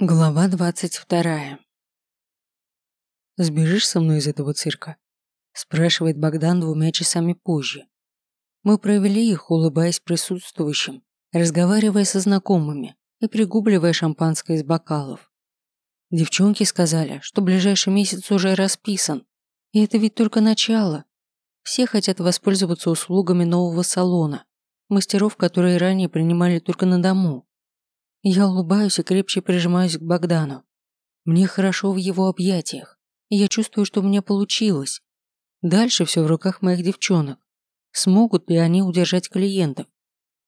Глава двадцать вторая. «Сбежишь со мной из этого цирка?» спрашивает Богдан двумя часами позже. Мы провели их, улыбаясь присутствующим, разговаривая со знакомыми и пригубливая шампанское из бокалов. Девчонки сказали, что ближайший месяц уже расписан, и это ведь только начало. Все хотят воспользоваться услугами нового салона, мастеров, которые ранее принимали только на дому. Я улыбаюсь и крепче прижимаюсь к Богдану. Мне хорошо в его объятиях, я чувствую, что у меня получилось. Дальше все в руках моих девчонок. Смогут ли они удержать клиентов?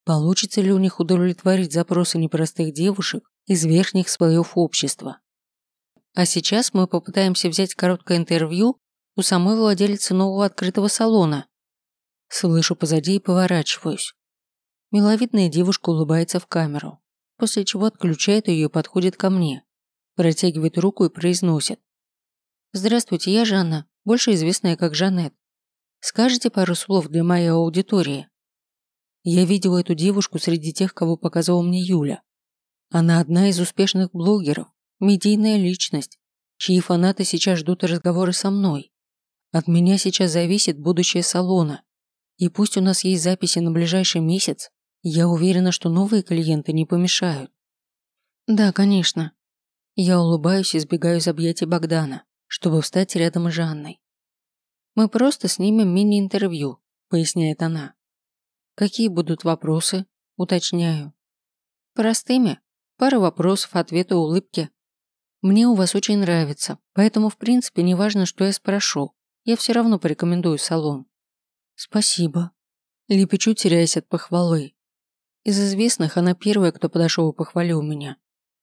Получится ли у них удовлетворить запросы непростых девушек из верхних слоев общества? А сейчас мы попытаемся взять короткое интервью у самой владелицы нового открытого салона. Слышу позади и поворачиваюсь. Миловидная девушка улыбается в камеру после чего отключает ее и подходит ко мне, протягивает руку и произносит. «Здравствуйте, я Жанна, больше известная как Жанет. Скажите пару слов для моей аудитории?» Я видела эту девушку среди тех, кого показывала мне Юля. Она одна из успешных блогеров, медийная личность, чьи фанаты сейчас ждут разговоры со мной. От меня сейчас зависит будущее салона. И пусть у нас есть записи на ближайший месяц, я уверена, что новые клиенты не помешают. Да, конечно. Я улыбаюсь и сбегаю из объятий Богдана, чтобы встать рядом с Жанной. Мы просто снимем мини-интервью, поясняет она. Какие будут вопросы? Уточняю. Простыми. Пара вопросов, ответы, улыбки. Мне у вас очень нравится, поэтому в принципе не важно, что я спрошу. Я все равно порекомендую салон. Спасибо. Лепечу, теряясь от похвалы. Из известных она первая, кто подошел и похвалил меня.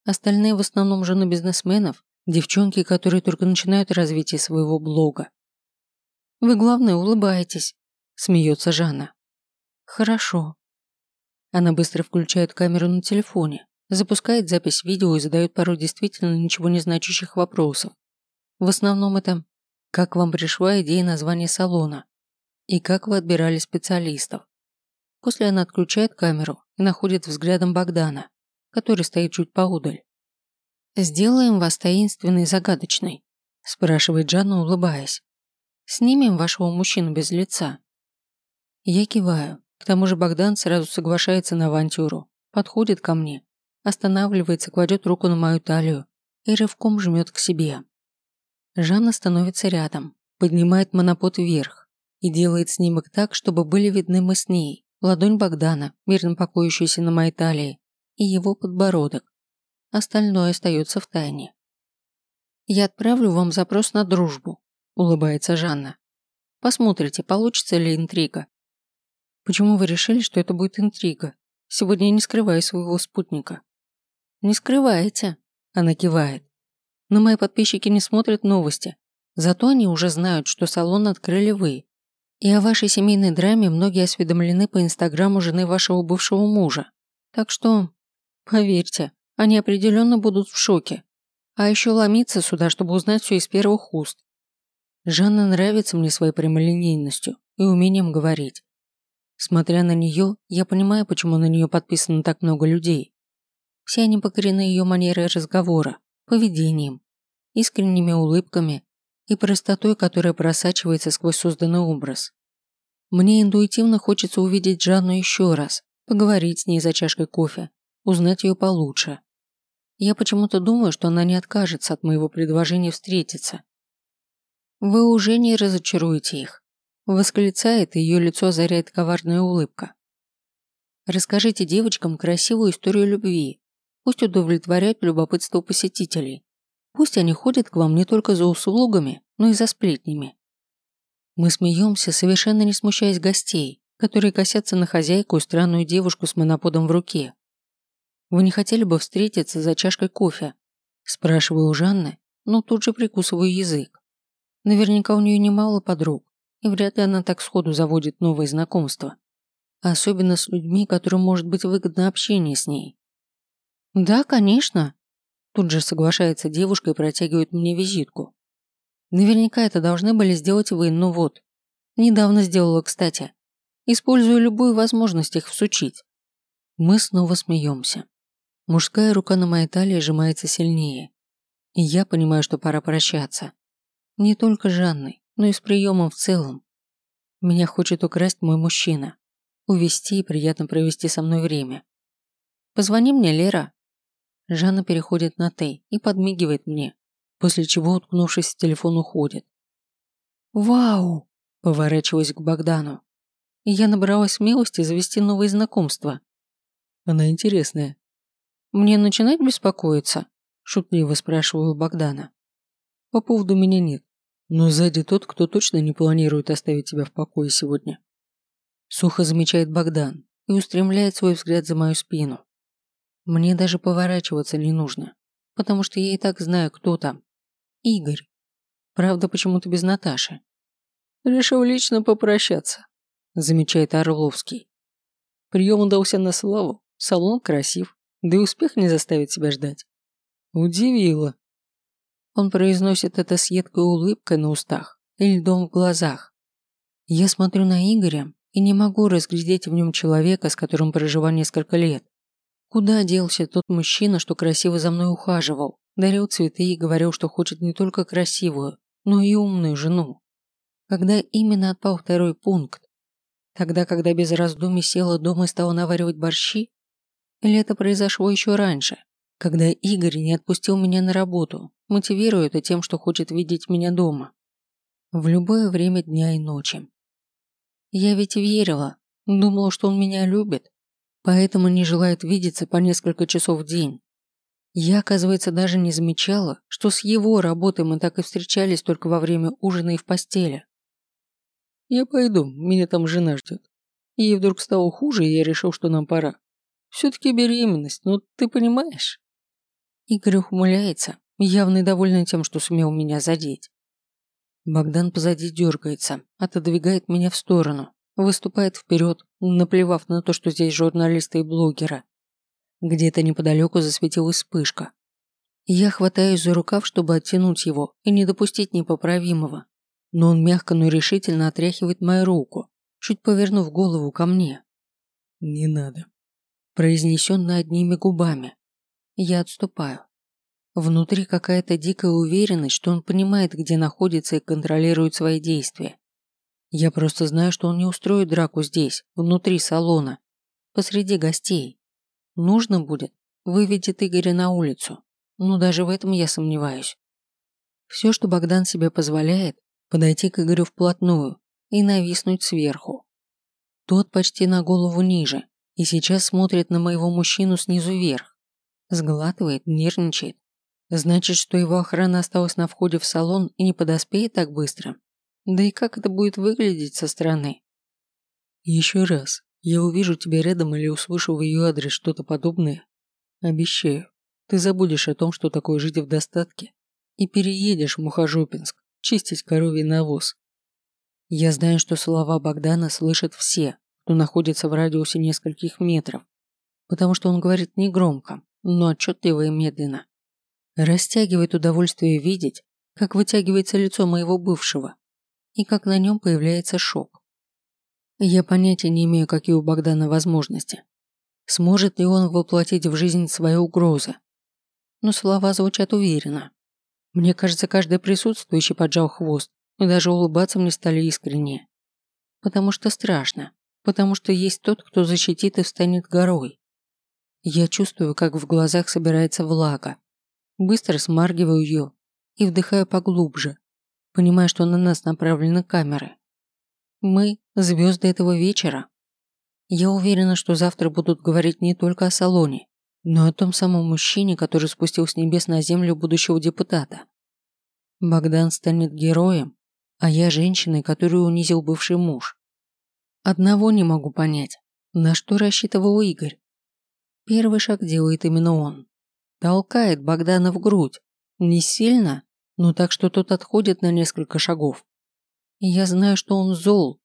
Остальные в основном жены бизнесменов, девчонки, которые только начинают развитие своего блога. «Вы, главное, улыбаетесь», – смеется Жанна. «Хорошо». Она быстро включает камеру на телефоне, запускает запись видео и задает пару действительно ничего не значащих вопросов. В основном это «Как вам пришла идея названия салона?» и «Как вы отбирали специалистов?» После она отключает камеру и находит взглядом Богдана, который стоит чуть поудаль. «Сделаем вас таинственной и загадочной», – спрашивает Жанна, улыбаясь. «Снимем вашего мужчину без лица». Я киваю. К тому же Богдан сразу соглашается на авантюру, подходит ко мне, останавливается, кладет руку на мою талию и рывком жмет к себе. Жанна становится рядом, поднимает монопод вверх и делает снимок так, чтобы были видны мы с ней ладонь Богдана, мирно покоящаяся на моей талии, и его подбородок. Остальное остается в тайне. «Я отправлю вам запрос на дружбу», – улыбается Жанна. «Посмотрите, получится ли интрига». «Почему вы решили, что это будет интрига? Сегодня я не скрываю своего спутника». «Не скрываете», – она кивает. «Но мои подписчики не смотрят новости. Зато они уже знают, что салон открыли вы, и о вашей семейной драме многие осведомлены по инстаграму жены вашего бывшего мужа. Так что, поверьте, они определенно будут в шоке. А еще ломиться сюда, чтобы узнать все из первых уст. Жанна нравится мне своей прямолинейностью и умением говорить. Смотря на нее, я понимаю, почему на нее подписано так много людей. Все они покорены ее манерой разговора, поведением, искренними улыбками и простотой, которая просачивается сквозь созданный образ. Мне интуитивно хочется увидеть Жанну еще раз, поговорить с ней за чашкой кофе, узнать ее получше. Я почему-то думаю, что она не откажется от моего предложения встретиться. «Вы уже не разочаруете их», – восклицает, и ее лицо озаряет коварная улыбка. «Расскажите девочкам красивую историю любви, пусть удовлетворяют любопытство посетителей. Пусть они ходят к вам не только за услугами, но и за сплетнями. Мы смеемся, совершенно не смущаясь гостей, которые косятся на хозяйку и странную девушку с моноподом в руке. «Вы не хотели бы встретиться за чашкой кофе?» Спрашиваю у Жанны, но тут же прикусываю язык. Наверняка у нее немало подруг, и вряд ли она так сходу заводит новые знакомства. Особенно с людьми, которым может быть выгодно общение с ней. «Да, конечно», Тут же соглашается девушка и протягивает мне визитку. Наверняка это должны были сделать вы, но вот. Недавно сделала, кстати. Использую любую возможность их всучить. Мы снова смеемся. Мужская рука на моей талии сжимается сильнее. И я понимаю, что пора прощаться. Не только Жанной, но и с приемом в целом. Меня хочет украсть мой мужчина. Увести и приятно провести со мной время. Позвони мне, Лера. Жанна переходит на «ты» и подмигивает мне, после чего, уткнувшись в телефон, уходит. «Вау!» – поворачиваюсь к Богдану. Я набралась смелости завести новые знакомства. Она интересная. Мне начинать беспокоиться? Шутливо спрашиваю Богдана. По поводу меня нет. Но сзади тот, кто точно не планирует оставить тебя в покое сегодня. Сухо замечает Богдан и устремляет свой взгляд за мою спину. Мне даже поворачиваться не нужно, потому что я и так знаю, кто там. Игорь. Правда, почему-то без Наташи. Решил лично попрощаться, замечает Орловский. Прием удался на славу, салон красив, да и успех не заставит себя ждать. Удивило. Он произносит это с едкой улыбкой на устах и льдом в глазах. Я смотрю на Игоря и не могу разглядеть в нем человека, с которым проживаю несколько лет. Куда делся тот мужчина, что красиво за мной ухаживал, дарил цветы и говорил, что хочет не только красивую, но и умную жену? Когда именно отпал второй пункт? Тогда, когда без раздумий села дома и стала наваривать борщи? Или это произошло еще раньше, когда Игорь не отпустил меня на работу, мотивируя это тем, что хочет видеть меня дома. В любое время дня и ночи. Я ведь верила, думала, что он меня любит, поэтому не желает видеться по несколько часов в день. Я, оказывается, даже не замечала, что с его работой мы так и встречались только во время ужина и в постели. Я пойду, меня там жена ждет. Ей вдруг стало хуже, и я решил, что нам пора. Все-таки беременность, ну ты понимаешь? Игорь ухмыляется, явно довольный тем, что сумел меня задеть. Богдан позади дергается, отодвигает меня в сторону, выступает вперед, наплевав на то, что здесь журналисты и блогеры. Где-то неподалеку засветилась вспышка. Я хватаюсь за рукав, чтобы оттянуть его и не допустить непоправимого. Но он мягко, но решительно отряхивает мою руку, чуть повернув голову ко мне. «Не надо», произнесенно одними губами, я отступаю. Внутри какая-то дикая уверенность, что он понимает, где находится и контролирует свои действия. Я просто знаю, что он не устроит драку здесь, внутри салона, посреди гостей. Нужно будет, выведет Игоря на улицу. Но даже в этом я сомневаюсь. Все, что Богдан себе позволяет, подойти к Игорю вплотную и нависнуть сверху. Тот почти на голову ниже и сейчас смотрит на моего мужчину снизу вверх. Сглатывает, нервничает. Значит, что его охрана осталась на входе в салон и не подоспеет так быстро. Да и как это будет выглядеть со стороны? Еще раз, я увижу тебя рядом или услышу в ее адрес что-то подобное. Обещаю, ты забудешь о том, что такое жить в достатке, и переедешь в Мухожопинск, чистить коровий навоз. Я знаю, что слова Богдана слышат все, кто находится в радиусе нескольких метров, потому что он говорит негромко, но отчетливо и медленно. Растягивает удовольствие видеть, как вытягивается лицо моего бывшего, и как на нем появляется шок. Я понятия не имею, какие у Богдана возможности. Сможет ли он воплотить в жизнь свои угрозы? Но слова звучат уверенно. Мне кажется, каждый присутствующий поджал хвост, и даже улыбаться мне стали искренне. Потому что страшно, потому что есть тот, кто защитит и встанет горой. Я чувствую, как в глазах собирается влага. Быстро смаргиваю ее и вдыхаю поглубже, понимая, что на нас направлены камеры. Мы – звезды этого вечера. Я уверена, что завтра будут говорить не только о салоне, но и о том самом мужчине, который спустил с небес на землю будущего депутата. Богдан станет героем, а я женщиной, которую унизил бывший муж. Одного не могу понять, на что рассчитывал Игорь. Первый шаг делает именно он. Толкает Богдана в грудь. Не сильно, но так, что тот отходит на несколько шагов. И я знаю, что он зол.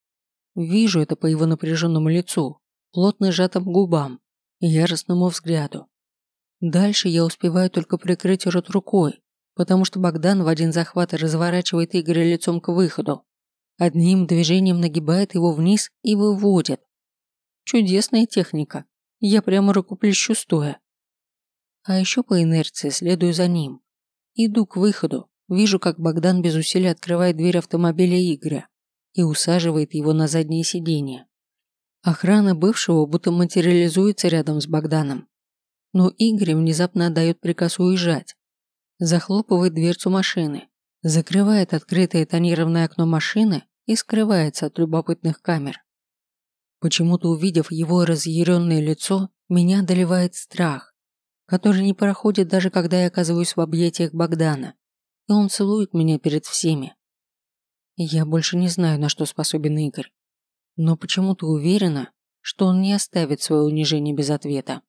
Вижу это по его напряженному лицу, плотно сжатым губам и яростному взгляду. Дальше я успеваю только прикрыть рот рукой, потому что Богдан в один захват разворачивает Игоря лицом к выходу. Одним движением нагибает его вниз и выводит. Чудесная техника. Я прямо рукоплещу стоя. А еще по инерции следую за ним. Иду к выходу, вижу, как Богдан без усилий открывает дверь автомобиля Игоря и усаживает его на заднее сиденье. Охрана бывшего будто материализуется рядом с Богданом. Но Игорь внезапно отдает приказ уезжать. Захлопывает дверцу машины, закрывает открытое тонированное окно машины и скрывается от любопытных камер. Почему-то увидев его разъяренное лицо, меня одолевает страх, который не проходит даже когда я оказываюсь в объятиях Богдана, и он целует меня перед всеми. Я больше не знаю, на что способен Игорь, но почему-то уверена, что он не оставит свое унижение без ответа.